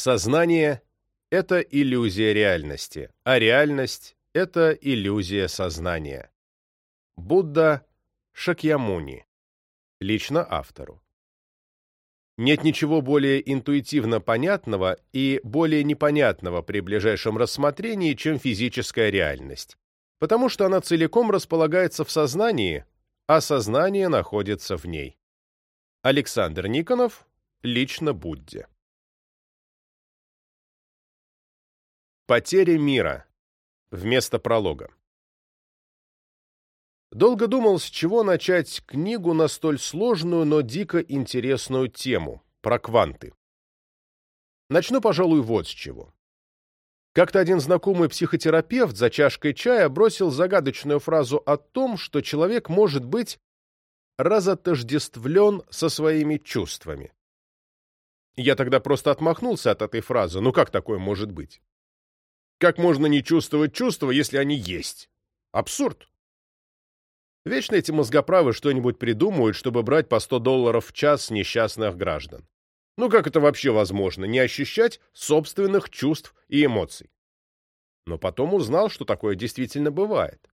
Сознание — это иллюзия реальности, а реальность — это иллюзия сознания. Будда Шакьямуни. Лично автору. Нет ничего более интуитивно понятного и более непонятного при ближайшем рассмотрении, чем физическая реальность, потому что она целиком располагается в сознании, а сознание находится в ней. Александр Никонов, лично Будде. Потеря мира. Вместо пролога. Долго думал, с чего начать книгу на столь сложную, но дико интересную тему — про кванты. Начну, пожалуй, вот с чего. Как-то один знакомый психотерапевт за чашкой чая бросил загадочную фразу о том, что человек может быть разотождествлен со своими чувствами. Я тогда просто отмахнулся от этой фразы. Ну как такое может быть? Как можно не чувствовать чувства, если они есть? Абсурд. Вечно эти мозгоправы что-нибудь придумывают, чтобы брать по 100 долларов в час несчастных граждан. Ну как это вообще возможно, не ощущать собственных чувств и эмоций? Но потом узнал, что такое действительно бывает.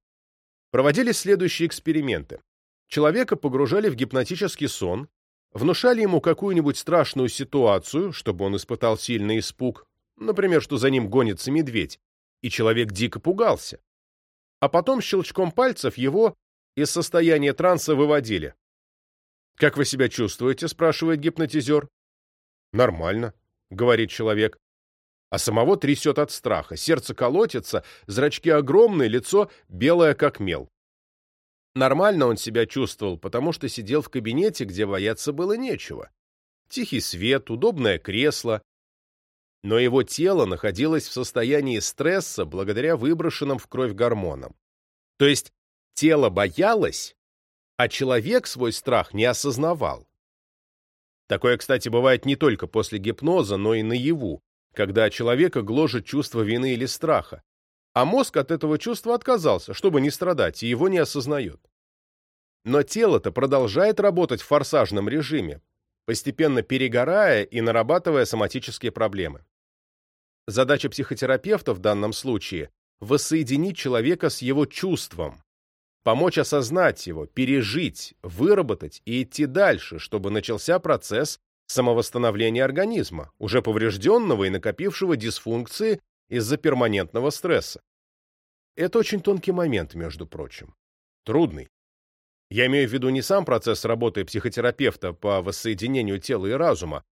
Проводились следующие эксперименты. Человека погружали в гипнотический сон, внушали ему какую-нибудь страшную ситуацию, чтобы он испытал сильный испуг, например, что за ним гонится медведь, и человек дико пугался. А потом щелчком пальцев его из состояния транса выводили. «Как вы себя чувствуете?» — спрашивает гипнотизер. «Нормально», — говорит человек. А самого трясет от страха, сердце колотится, зрачки огромные, лицо белое как мел. Нормально он себя чувствовал, потому что сидел в кабинете, где бояться было нечего. Тихий свет, удобное кресло. Но его тело находилось в состоянии стресса благодаря выброшенным в кровь гормонам. То есть Тело боялось, а человек свой страх не осознавал. Такое, кстати, бывает не только после гипноза, но и наяву, когда человека гложет чувство вины или страха, а мозг от этого чувства отказался, чтобы не страдать, и его не осознает. Но тело-то продолжает работать в форсажном режиме, постепенно перегорая и нарабатывая соматические проблемы. Задача психотерапевта в данном случае – воссоединить человека с его чувством, помочь осознать его, пережить, выработать и идти дальше, чтобы начался процесс самовосстановления организма, уже поврежденного и накопившего дисфункции из-за перманентного стресса. Это очень тонкий момент, между прочим. Трудный. Я имею в виду не сам процесс работы психотерапевта по воссоединению тела и разума,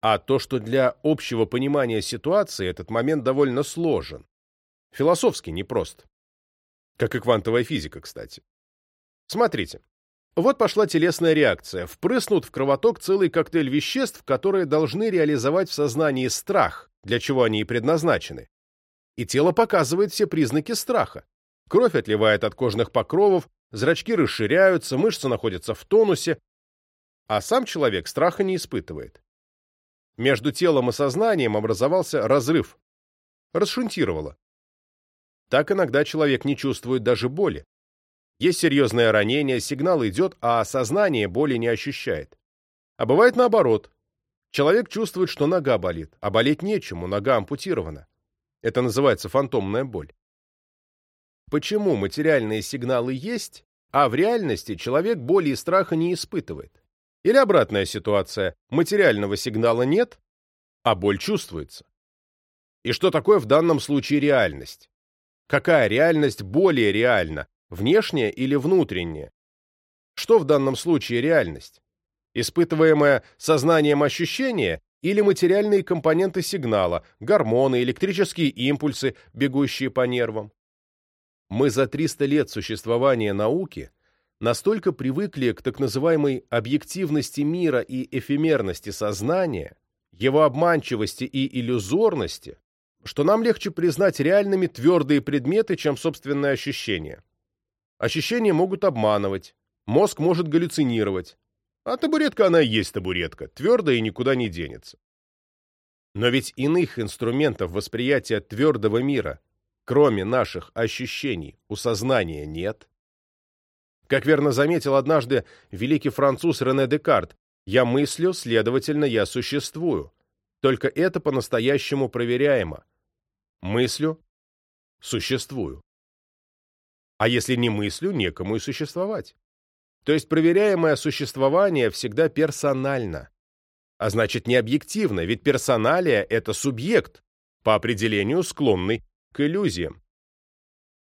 а то, что для общего понимания ситуации этот момент довольно сложен. Философски непрост. Как и квантовая физика, кстати. Смотрите. Вот пошла телесная реакция. Впрыснут в кровоток целый коктейль веществ, которые должны реализовать в сознании страх, для чего они и предназначены. И тело показывает все признаки страха. Кровь отливает от кожных покровов, зрачки расширяются, мышцы находятся в тонусе, а сам человек страха не испытывает. Между телом и сознанием образовался разрыв. Расшунтировало. Так иногда человек не чувствует даже боли. Есть серьезное ранение, сигнал идет, а сознание боли не ощущает. А бывает наоборот. Человек чувствует, что нога болит, а болеть нечему, нога ампутирована. Это называется фантомная боль. Почему материальные сигналы есть, а в реальности человек боли и страха не испытывает? Или обратная ситуация, материального сигнала нет, а боль чувствуется? И что такое в данном случае реальность? Какая реальность более реальна, внешняя или внутренняя? Что в данном случае реальность? Испытываемое сознанием ощущение или материальные компоненты сигнала, гормоны, электрические импульсы, бегущие по нервам? Мы за 300 лет существования науки настолько привыкли к так называемой объективности мира и эфемерности сознания, его обманчивости и иллюзорности, что нам легче признать реальными твердые предметы, чем собственные ощущения. Ощущения могут обманывать, мозг может галлюцинировать, а табуретка она и есть табуретка, твердая и никуда не денется. Но ведь иных инструментов восприятия твердого мира, кроме наших ощущений, у сознания нет. Как верно заметил однажды великий француз Рене Декарт, «Я мыслю, следовательно, я существую». только это по-настоящему проверяемо. Мыслю – существую. А если не мыслю, некому и существовать. То есть проверяемое существование всегда персонально. А значит, не объективно, ведь персоналия – это субъект, по определению склонный к иллюзиям.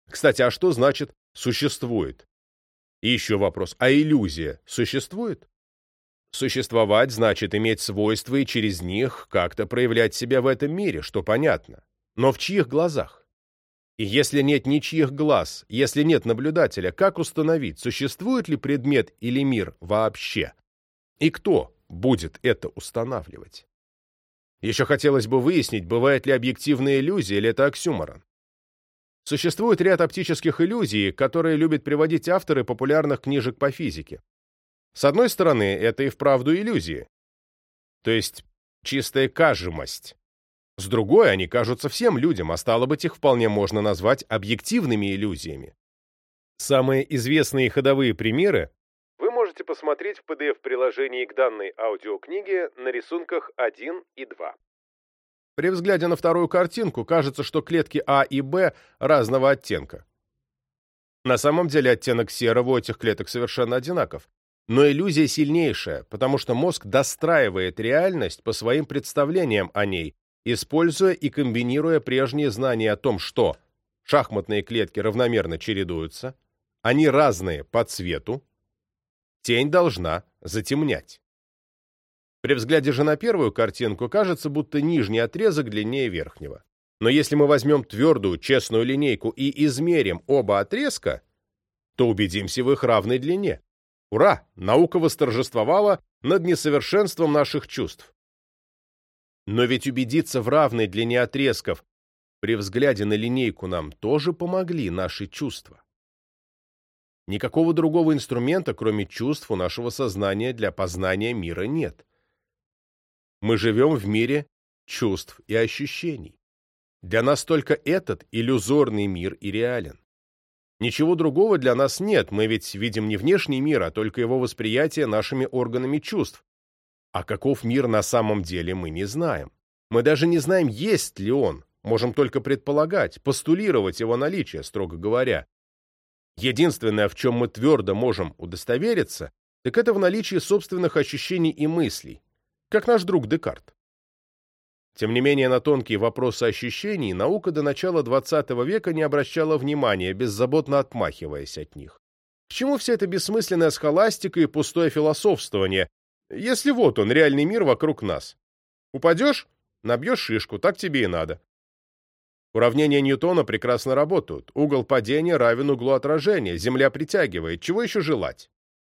Кстати, а что значит «существует»? И еще вопрос, а иллюзия существует? Существовать значит иметь свойства и через них как-то проявлять себя в этом мире, что понятно. Но в чьих глазах? И если нет ничьих глаз, если нет наблюдателя, как установить, существует ли предмет или мир вообще? И кто будет это устанавливать? Еще хотелось бы выяснить, бывает ли объективная иллюзия или это оксюморон. Существует ряд оптических иллюзий, которые любят приводить авторы популярных книжек по физике. С одной стороны, это и вправду иллюзии, то есть чистая кажемость. С другой, они кажутся всем людям, а стало быть, их вполне можно назвать объективными иллюзиями. Самые известные ходовые примеры вы можете посмотреть в PDF-приложении к данной аудиокниге на рисунках 1 и 2. При взгляде на вторую картинку кажется, что клетки А и Б разного оттенка. На самом деле оттенок серого у этих клеток совершенно одинаков. Но иллюзия сильнейшая, потому что мозг достраивает реальность по своим представлениям о ней, используя и комбинируя прежние знания о том, что шахматные клетки равномерно чередуются, они разные по цвету, тень должна затемнять. При взгляде же на первую картинку кажется, будто нижний отрезок длиннее верхнего. Но если мы возьмем твердую, честную линейку и измерим оба отрезка, то убедимся в их равной длине. Ура! Наука восторжествовала над несовершенством наших чувств. Но ведь убедиться в равной длине отрезков при взгляде на линейку нам тоже помогли наши чувства. Никакого другого инструмента, кроме чувств, у нашего сознания для познания мира нет. Мы живем в мире чувств и ощущений. Для нас только этот иллюзорный мир и реален. Ничего другого для нас нет, мы ведь видим не внешний мир, а только его восприятие нашими органами чувств. А каков мир на самом деле, мы не знаем. Мы даже не знаем, есть ли он, можем только предполагать, постулировать его наличие, строго говоря. Единственное, в чем мы твердо можем удостовериться, так это в наличии собственных ощущений и мыслей, как наш друг Декарт. Тем не менее, на тонкие вопросы ощущений наука до начала XX века не обращала внимания, беззаботно отмахиваясь от них. К чему вся эта бессмысленная схоластика и пустое философствование, если вот он, реальный мир вокруг нас? Упадешь — набьешь шишку, так тебе и надо. Уравнения Ньютона прекрасно работают. Угол падения равен углу отражения, Земля притягивает. Чего еще желать?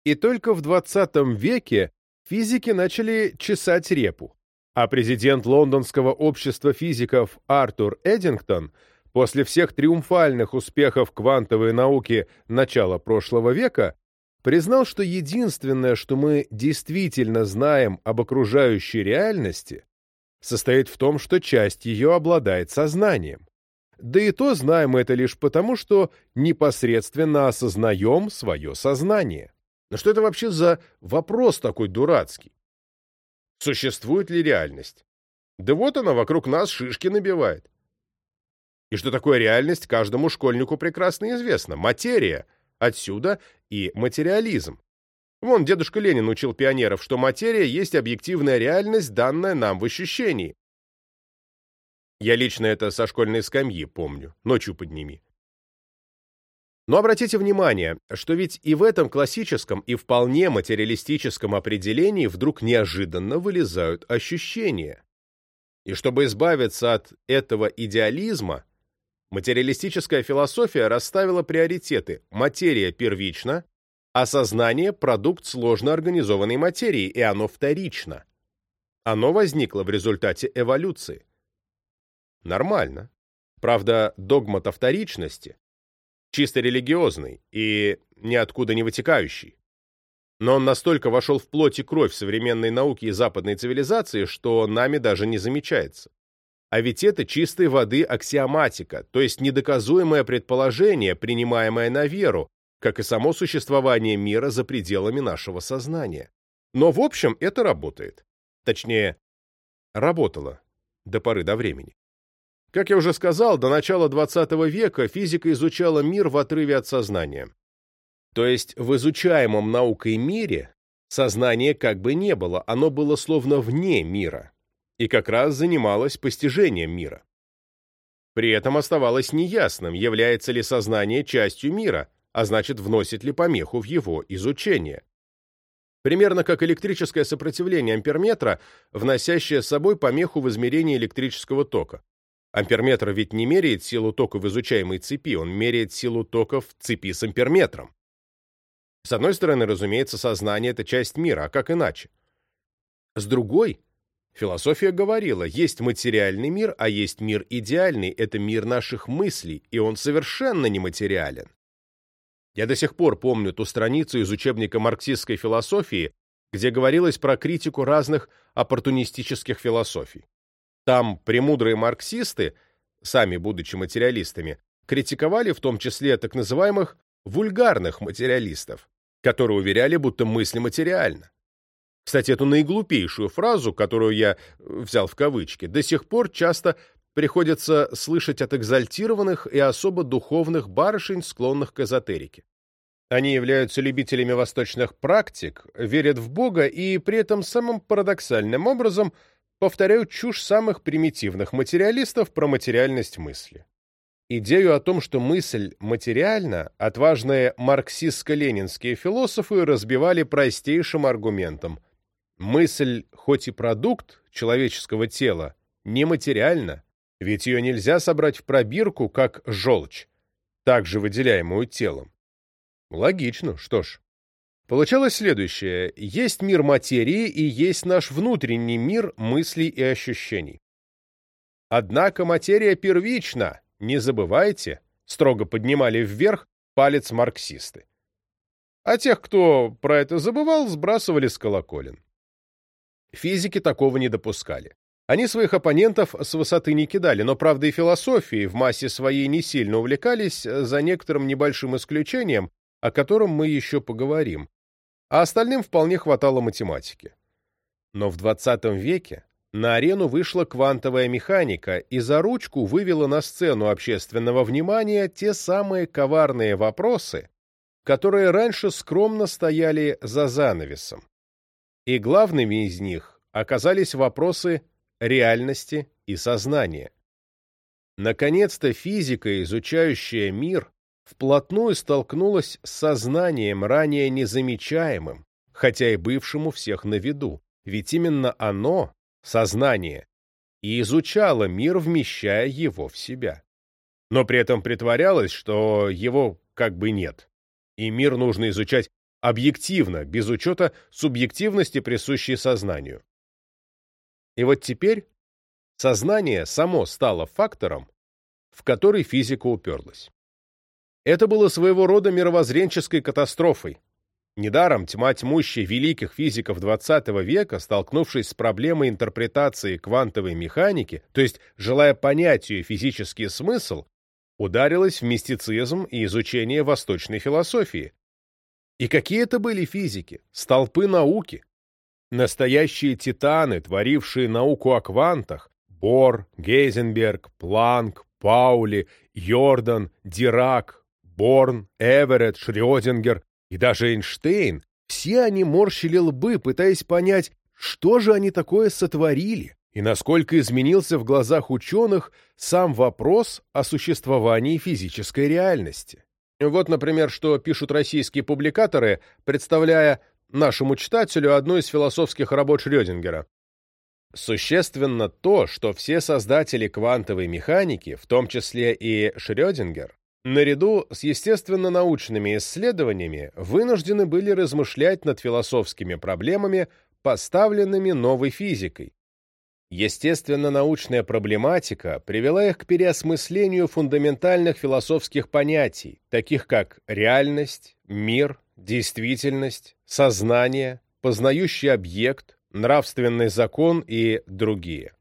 И только в 20 веке физики начали чесать репу а президент Лондонского общества физиков Артур Эдингтон после всех триумфальных успехов квантовой науки начала прошлого века признал, что единственное, что мы действительно знаем об окружающей реальности, состоит в том, что часть ее обладает сознанием. Да и то знаем это лишь потому, что непосредственно осознаем свое сознание. Но что это вообще за вопрос такой дурацкий? Существует ли реальность? Да вот она вокруг нас шишки набивает. И что такое реальность, каждому школьнику прекрасно известно. Материя. Отсюда и материализм. Вон дедушка Ленин учил пионеров, что материя есть объективная реальность, данная нам в ощущении. Я лично это со школьной скамьи помню. Ночью подними. Но обратите внимание, что ведь и в этом классическом и вполне материалистическом определении вдруг неожиданно вылезают ощущения. И чтобы избавиться от этого идеализма, материалистическая философия расставила приоритеты «материя первична», а сознание – продукт сложно организованной материи, и оно вторично. Оно возникло в результате эволюции. Нормально. Правда, догмата вторичности чисто религиозный и ниоткуда не вытекающий. Но он настолько вошел в плоть и кровь современной науки и западной цивилизации, что нами даже не замечается. А ведь это чистой воды аксиоматика, то есть недоказуемое предположение, принимаемое на веру, как и само существование мира за пределами нашего сознания. Но в общем это работает. Точнее, Работала до поры до времени. Как я уже сказал, до начала XX века физика изучала мир в отрыве от сознания. То есть в изучаемом наукой мире сознания как бы не было, оно было словно вне мира, и как раз занималось постижением мира. При этом оставалось неясным, является ли сознание частью мира, а значит, вносит ли помеху в его изучение. Примерно как электрическое сопротивление амперметра, вносящее с собой помеху в измерении электрического тока. Амперметр ведь не меряет силу тока в изучаемой цепи, он меряет силу тока в цепи с амперметром. С одной стороны, разумеется, сознание — это часть мира, а как иначе? С другой, Философия говорила, есть материальный мир, а есть мир идеальный, это мир наших мыслей, и он совершенно нематериален. Я до сих пор помню ту страницу из учебника марксистской философии, где говорилось про критику разных оппортунистических философий. Там премудрые марксисты, сами будучи материалистами, критиковали в том числе так называемых вульгарных материалистов, которые уверяли, будто мысль материальна. Кстати, эту наиглупейшую фразу, которую я взял в кавычки, до сих пор часто приходится слышать от экзальтированных и особо духовных барышень, склонных к эзотерике. Они являются любителями восточных практик, верят в Бога и при этом самым парадоксальным образом повторяют чушь самых примитивных материалистов про материальность мысли. Идею о том, что мысль материальна, отважные марксистско-ленинские философы разбивали простейшим аргументом. Мысль, хоть и продукт человеческого тела, нематериальна, ведь ее нельзя собрать в пробирку, как желчь, также выделяемую телом. Логично, что ж. Получалось следующее. Есть мир материи и есть наш внутренний мир мыслей и ощущений. Однако материя первична, не забывайте, строго поднимали вверх палец марксисты. А тех, кто про это забывал, сбрасывали с колоколен. Физики такого не допускали. Они своих оппонентов с высоты не кидали, но, правда, и философией в массе своей не сильно увлекались, за некоторым небольшим исключением, о котором мы еще поговорим, а остальным вполне хватало математики. Но в 20 веке на арену вышла квантовая механика и за ручку вывела на сцену общественного внимания те самые коварные вопросы, которые раньше скромно стояли за занавесом и главными из них оказались вопросы реальности и сознания. Наконец-то физика, изучающая мир, вплотную столкнулась с сознанием, ранее незамечаемым, хотя и бывшим у всех на виду, ведь именно оно, сознание, и изучало мир, вмещая его в себя. Но при этом притворялось, что его как бы нет, и мир нужно изучать объективно, без учета субъективности, присущей сознанию. И вот теперь сознание само стало фактором, в который физика уперлась. Это было своего рода мировоззренческой катастрофой. Недаром тьма тьмущей великих физиков XX века, столкнувшись с проблемой интерпретации квантовой механики, то есть желая понять ее физический смысл, ударилась в мистицизм и изучение восточной философии, и какие это были физики, столпы науки. Настоящие титаны, творившие науку о квантах, Бор, Гейзенберг, Планк, Паули, Йордан, Дирак, Борн, Эверетт, Шрёдингер и даже Эйнштейн, все они морщили лбы, пытаясь понять, что же они такое сотворили и насколько изменился в глазах ученых сам вопрос о существовании физической реальности. Вот, например, что пишут российские публикаторы, представляя нашему читателю одну из философских работ Шрёдингера. Существенно то, что все создатели квантовой механики, в том числе и Шрёдингер, наряду с естественно-научными исследованиями вынуждены были размышлять над философскими проблемами, поставленными новой физикой, Естественно-научная проблематика привела их к переосмыслению фундаментальных философских понятий, таких как реальность, мир, действительность, сознание, познающий объект, нравственный закон и другие.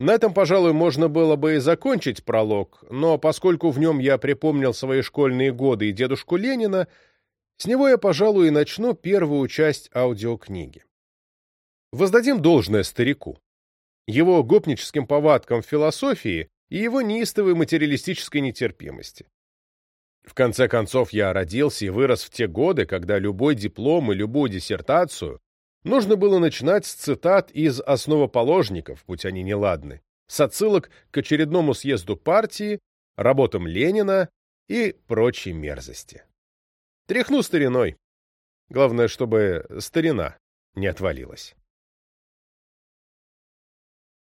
На этом, пожалуй, можно было бы и закончить пролог, но поскольку в нем я припомнил свои школьные годы и дедушку Ленина, с него я, пожалуй, и начну первую часть аудиокниги. Воздадим должное старику. Его гопническим повадкам в философии и его неистовой материалистической нетерпимости. В конце концов, я родился и вырос в те годы, когда любой диплом и любую диссертацию нужно было начинать с цитат из основоположников, будь они неладны, с отсылок к очередному съезду партии, работам Ленина и прочей мерзости. Тряхну стариной. Главное, чтобы старина не отвалилась.